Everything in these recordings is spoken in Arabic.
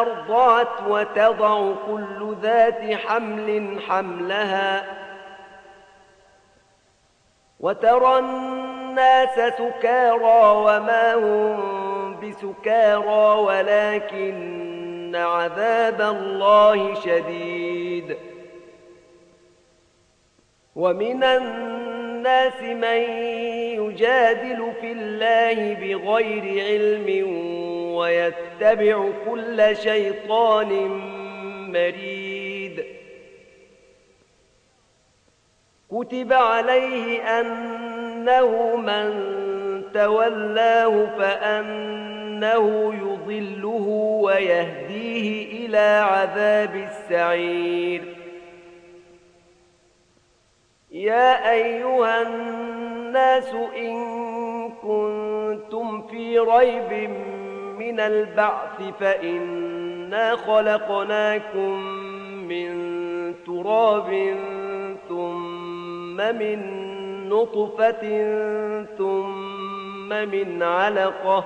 أرضعت وتضع كل ذات حمل حملها. وترى الناس سكارى وما هم بسكارى ولكن عذاب الله شديد. ومن الناس من يجادل في الله بغير علم ويتبع كل شيطان مريد. كتب عليه أنه من تولاه فأنه يضله ويهديه إلى عذاب السعير. يا أيها الناس إن كنتم في ريب من البعث فإنا خلقناكم من تراب ثم من نطفة ثم من علقة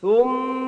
ثم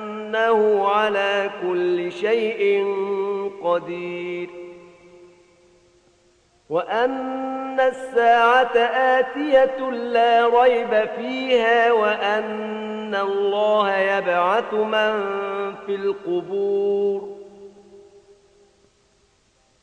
وأنه على كل شيء قدير. وأن الساعة آتية لا ريب فيها وأن الله يبعث من في القبور.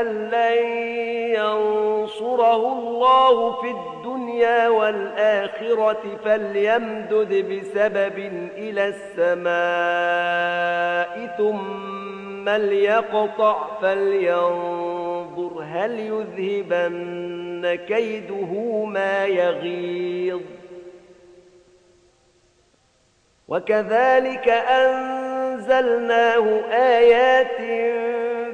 أن لن ينصره الله في الدنيا والآخرة فليمدد بسبب إلى السماء ثم ليقطع فلينظر هل يذهبن كيده ما يغيظ. وكذلك أنزلناه آيات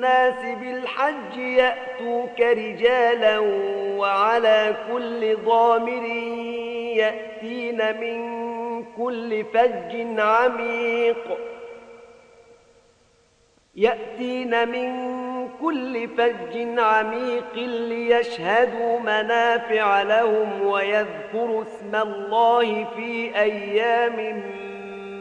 الناس بالحج يأتوك رجالا وعلى كل ضامر يأتين من كل فج عميق. يأتين من كل فج عميق ليشهدوا منافع لهم ويذكروا اسم الله في أيام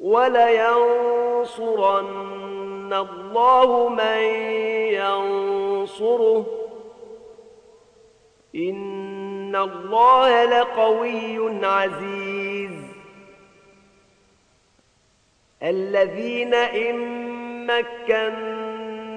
ولينصرن الله من ينصره. إن الله لقوي عزيز. الذين إن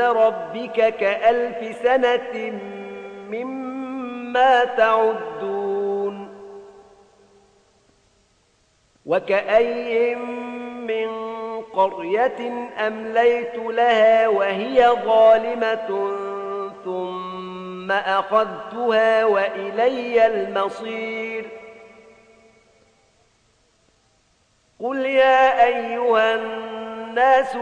ربك كألف سنة مما تعدون وكأي من قرية أمليت لها وهي ظالمة ثم أخذتها وإلي المصير قل يا أيها الناس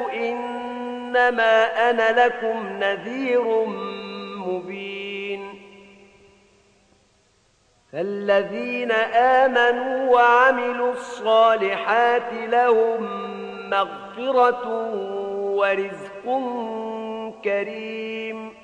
إنما أنا لكم نذير مبين. فالذين آمنوا وعملوا الصالحات لهم مغفرة ورزق كريم.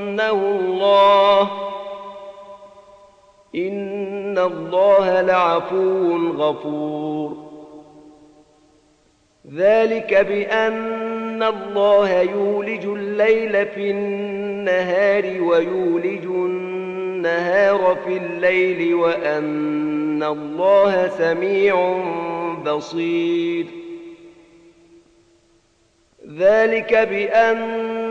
لينصرنه الله إن الله لعفو غفور. ذلك بأن الله يولج الليل في النهار ويولج النهار في الليل وأن الله سميع بصير. ذلك بأن